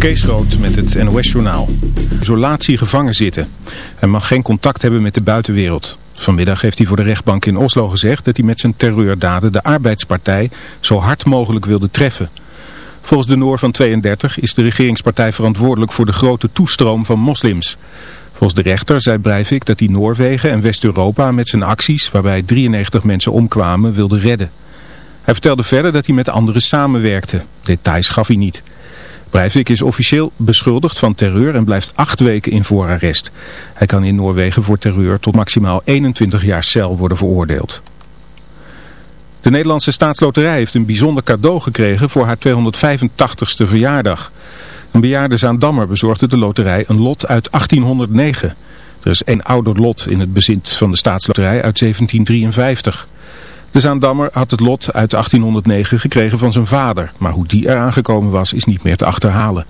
Kees Groot met het NOS-journaal. Isolatie gevangen zitten. Hij mag geen contact hebben met de buitenwereld. Vanmiddag heeft hij voor de rechtbank in Oslo gezegd dat hij met zijn terreurdaden de arbeidspartij zo hard mogelijk wilde treffen. Volgens de Noor van 32 is de regeringspartij verantwoordelijk voor de grote toestroom van moslims. Volgens de rechter zei Breivik dat hij Noorwegen en West-Europa met zijn acties, waarbij 93 mensen omkwamen, wilde redden. Hij vertelde verder dat hij met anderen samenwerkte. Details gaf hij niet. Breivik is officieel beschuldigd van terreur en blijft acht weken in voorarrest. Hij kan in Noorwegen voor terreur tot maximaal 21 jaar cel worden veroordeeld. De Nederlandse staatsloterij heeft een bijzonder cadeau gekregen voor haar 285ste verjaardag. Een bejaarde Zaandammer bezorgde de loterij een lot uit 1809. Er is één ouder lot in het bezit van de staatsloterij uit 1753. De Zaandammer had het lot uit 1809 gekregen van zijn vader, maar hoe die eraan gekomen was is niet meer te achterhalen.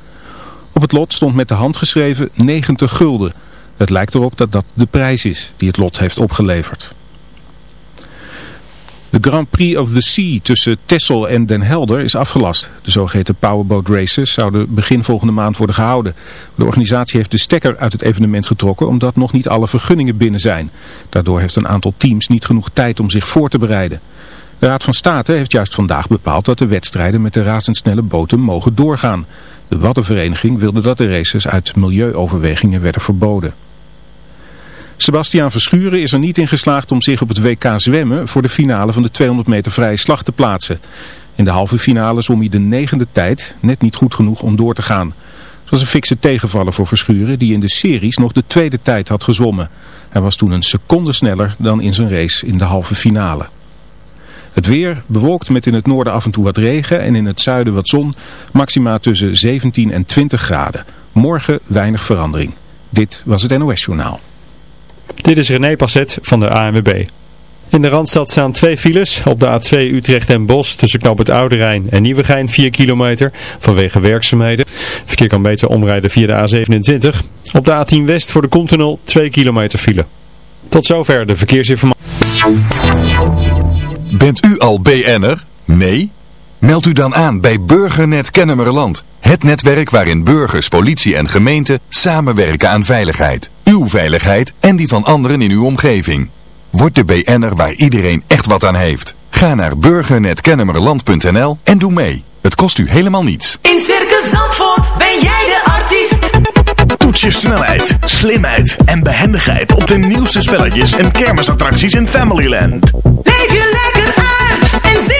Op het lot stond met de hand geschreven 90 gulden. Het lijkt erop dat dat de prijs is die het lot heeft opgeleverd. De Grand Prix of the Sea tussen Texel en Den Helder is afgelast. De zogeheten powerboat races zouden begin volgende maand worden gehouden. De organisatie heeft de stekker uit het evenement getrokken omdat nog niet alle vergunningen binnen zijn. Daardoor heeft een aantal teams niet genoeg tijd om zich voor te bereiden. De Raad van State heeft juist vandaag bepaald dat de wedstrijden met de razendsnelle boten mogen doorgaan. De Waddenvereniging wilde dat de races uit milieuoverwegingen werden verboden. Sebastiaan Verschuren is er niet in geslaagd om zich op het WK zwemmen voor de finale van de 200 meter vrije slag te plaatsen. In de halve finale zwom hij de negende tijd, net niet goed genoeg om door te gaan. Het was een fikse tegenvaller voor Verschuren die in de series nog de tweede tijd had gezwommen. Hij was toen een seconde sneller dan in zijn race in de halve finale. Het weer bewolkt met in het noorden af en toe wat regen en in het zuiden wat zon. Maxima tussen 17 en 20 graden. Morgen weinig verandering. Dit was het NOS Journaal. Dit is René Passet van de ANWB. In de Randstad staan twee files. Op de A2 Utrecht en Bos tussen Knop het Oude Rijn en Nieuwegein 4 kilometer vanwege werkzaamheden. Verkeer kan beter omrijden via de A27. Op de A10 West voor de Continental 2 kilometer file. Tot zover de verkeersinformatie. Bent u al BN'er? Nee? Meld u dan aan bij Burgernet Kennemerland. Het netwerk waarin burgers, politie en gemeente samenwerken aan veiligheid. Uw veiligheid en die van anderen in uw omgeving. Word de BN'er waar iedereen echt wat aan heeft. Ga naar burgernetkennemerland.nl en doe mee. Het kost u helemaal niets. In Circus Zandvoort ben jij de artiest. Toets je snelheid, slimheid en behendigheid op de nieuwste spelletjes en kermisattracties in Familyland. Leef je lekker uit en zie.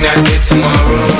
not get tomorrow.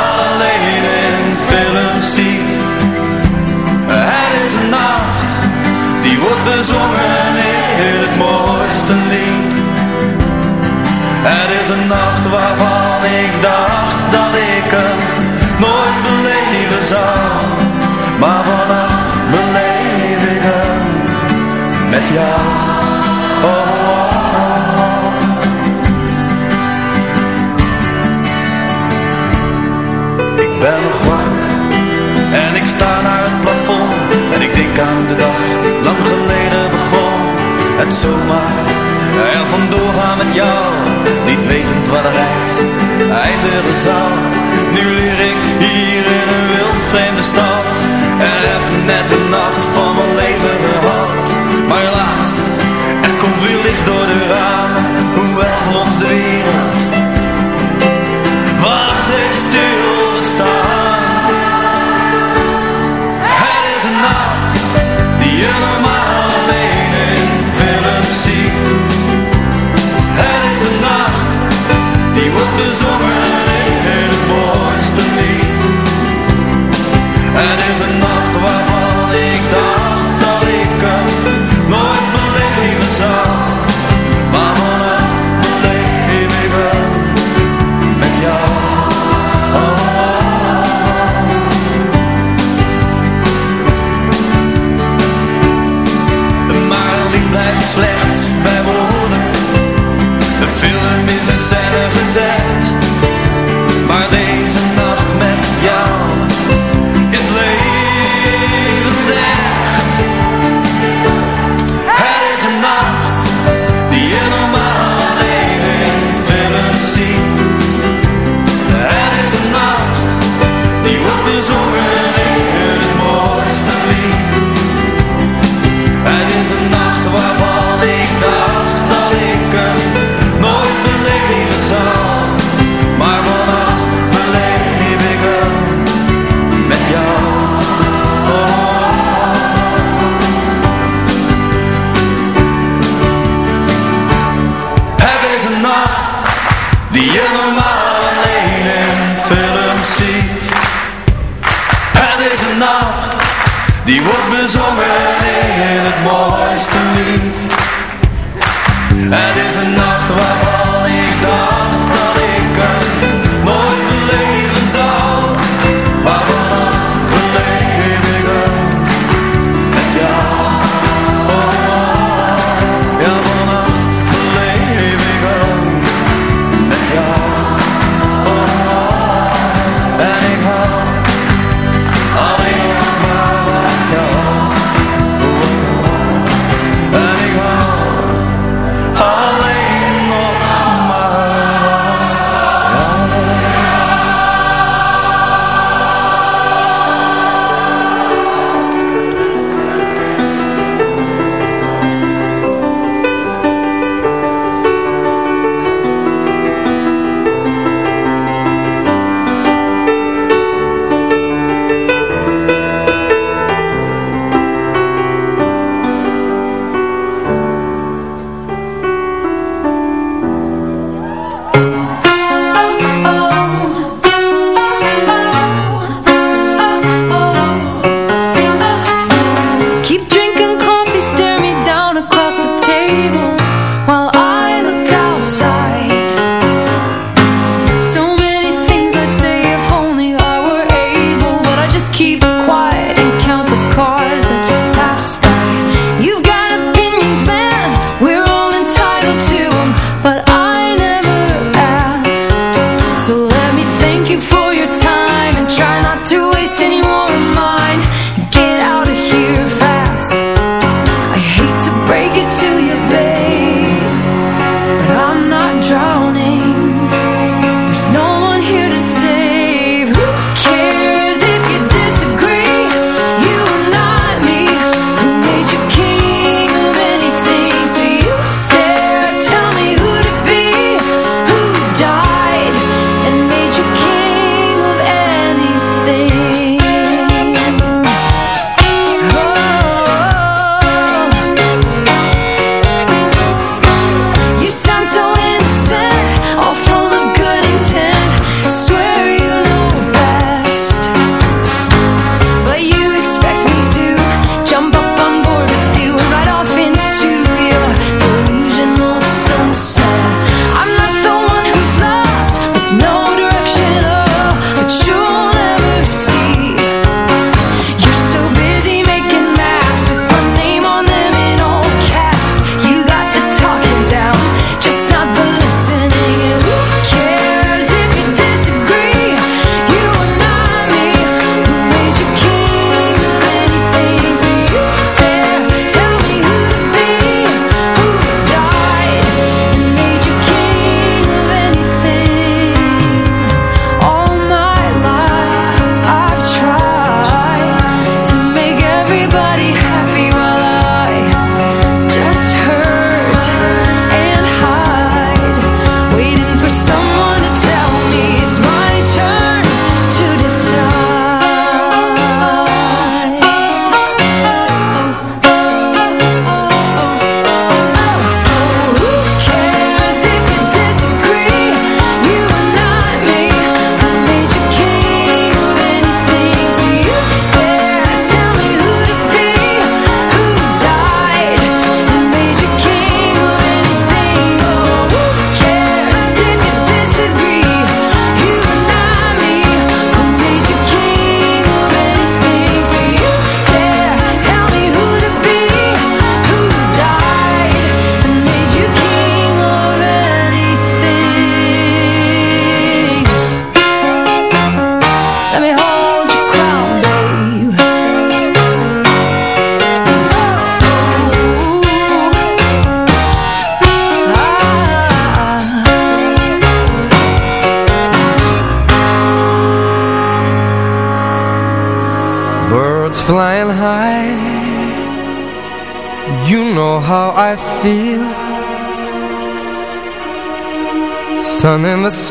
mooiste lied. Het is een nacht waarvan ik dacht dat ik hem nooit beleven zou. Maar vannacht beleef ik met jou. Ik ben nog wakker en ik sta naar het plafond en ik denk aan de dag het zomaar er vandoor gaan met jou. Niet wetend wat de reis eindigen zal. Nu leer ik hier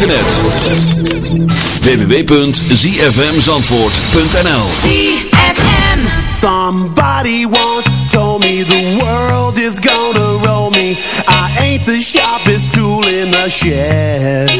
internet. www.zfmzandvoort.nl ZFM. Somebody once told me the world is gonna roll me. I ain't the sharpest tool in the shed.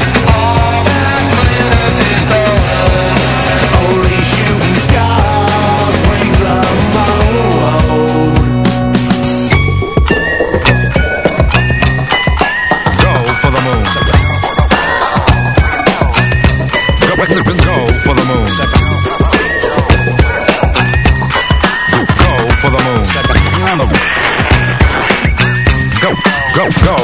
go, go.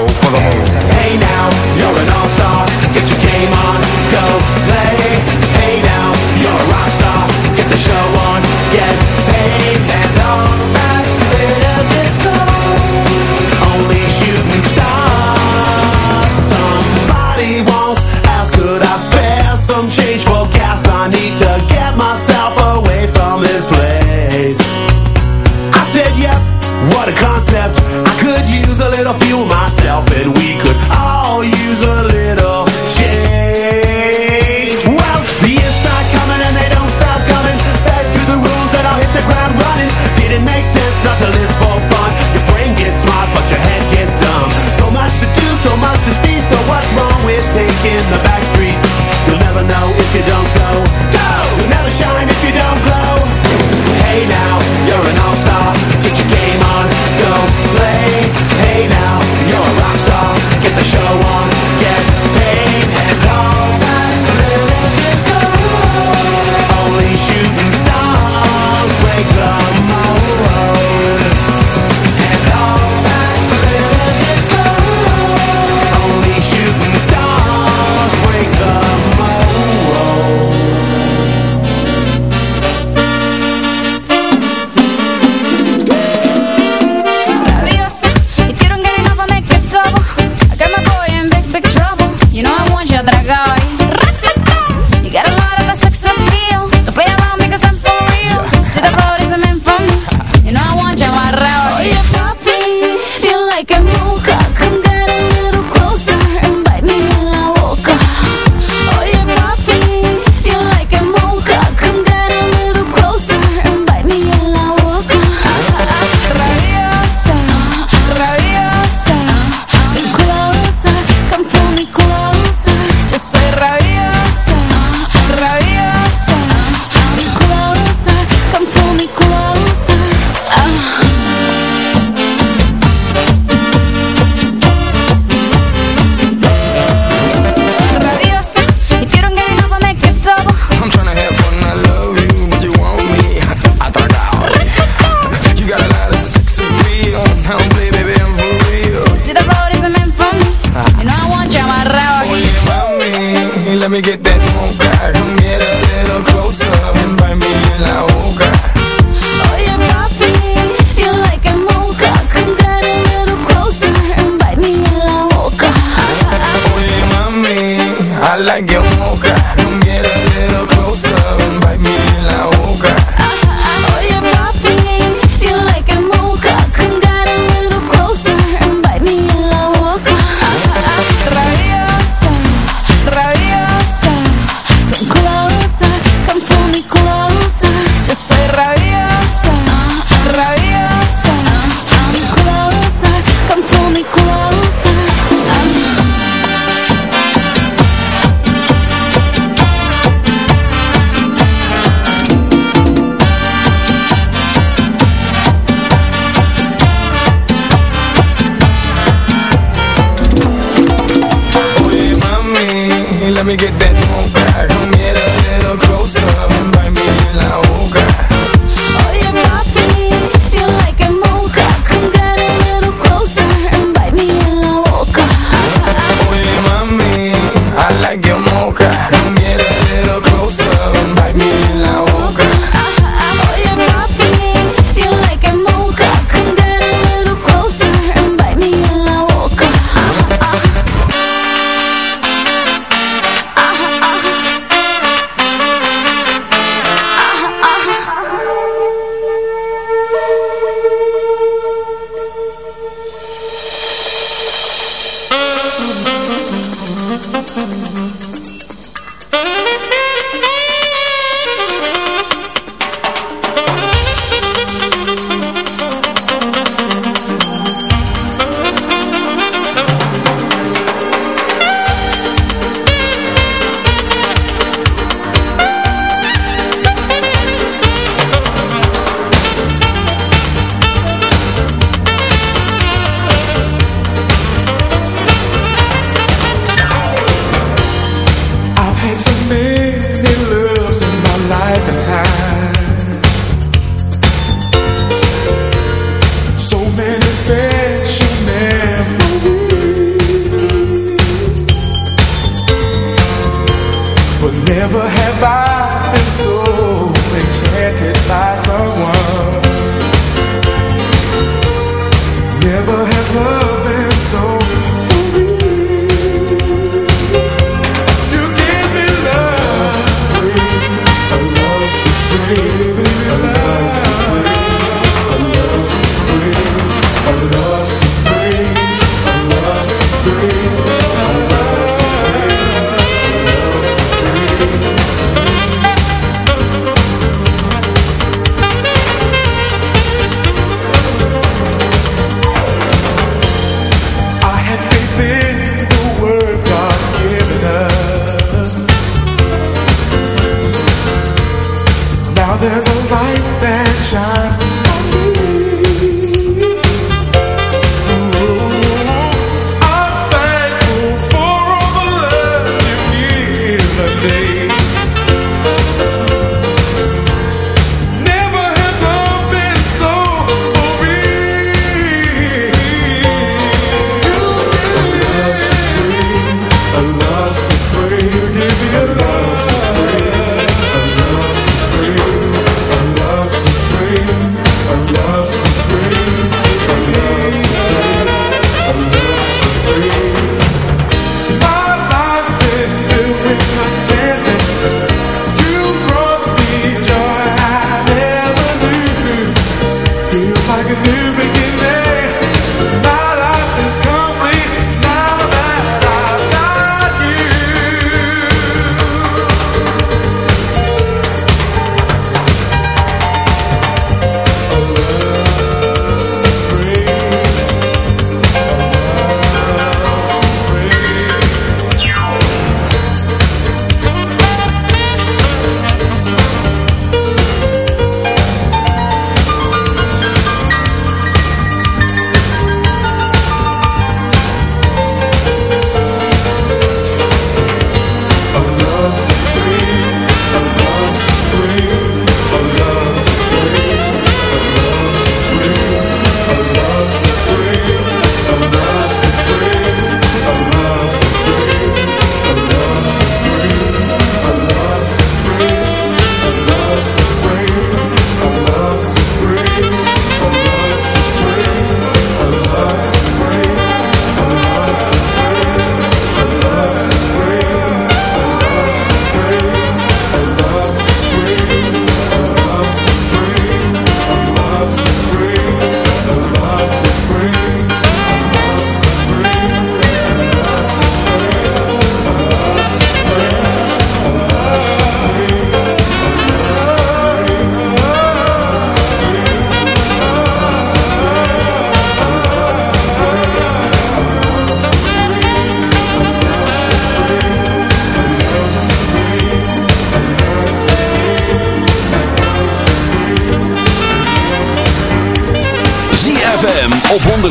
there's a light.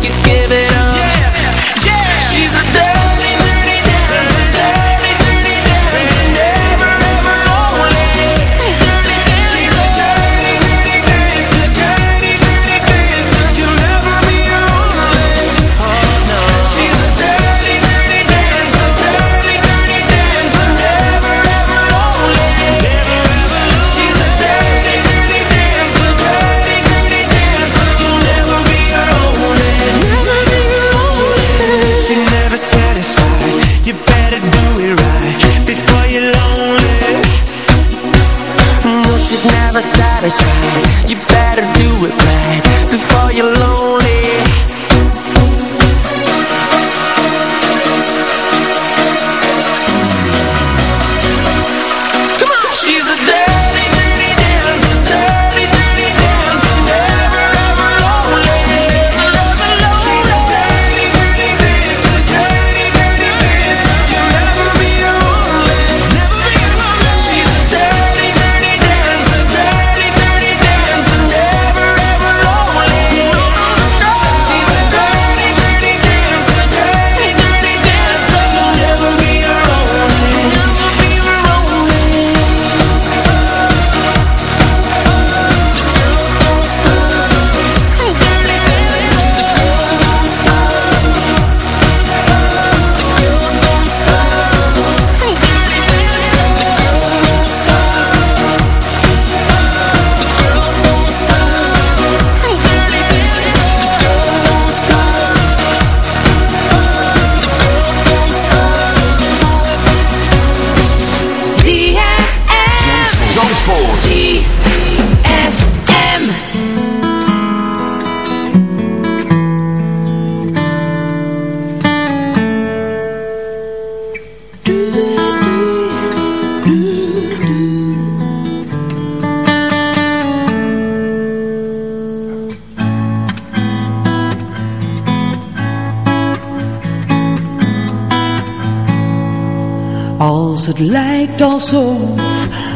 you Als het lijkt alsof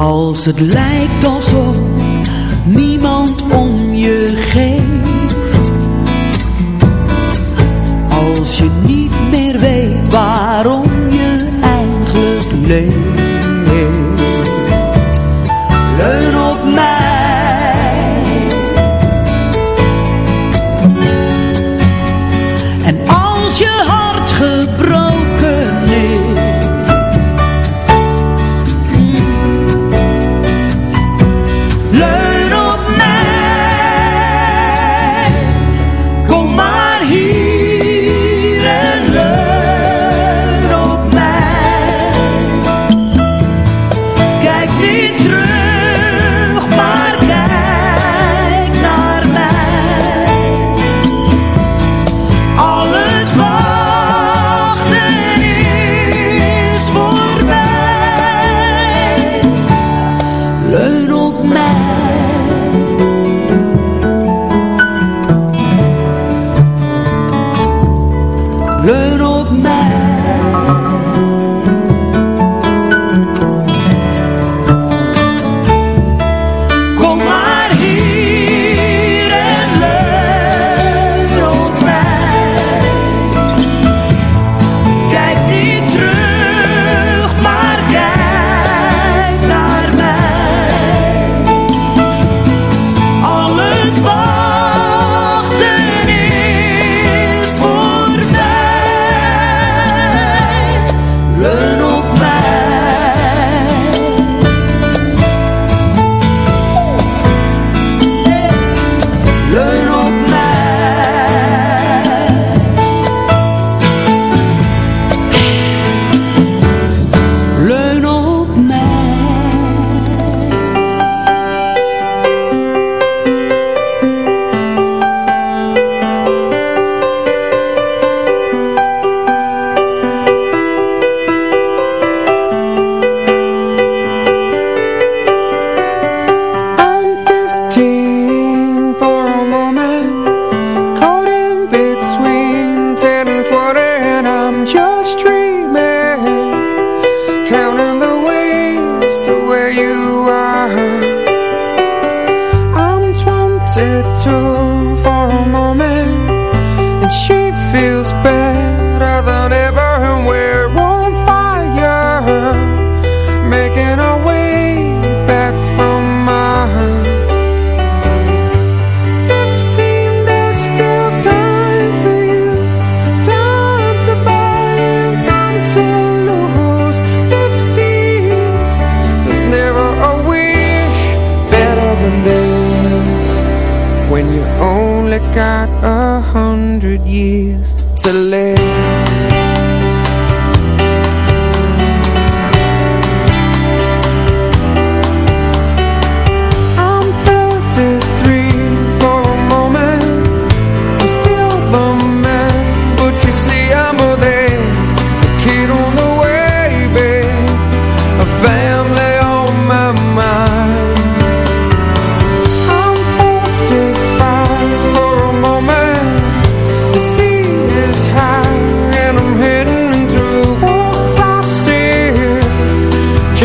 Als het lijkt alsof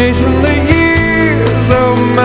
chasing the years of my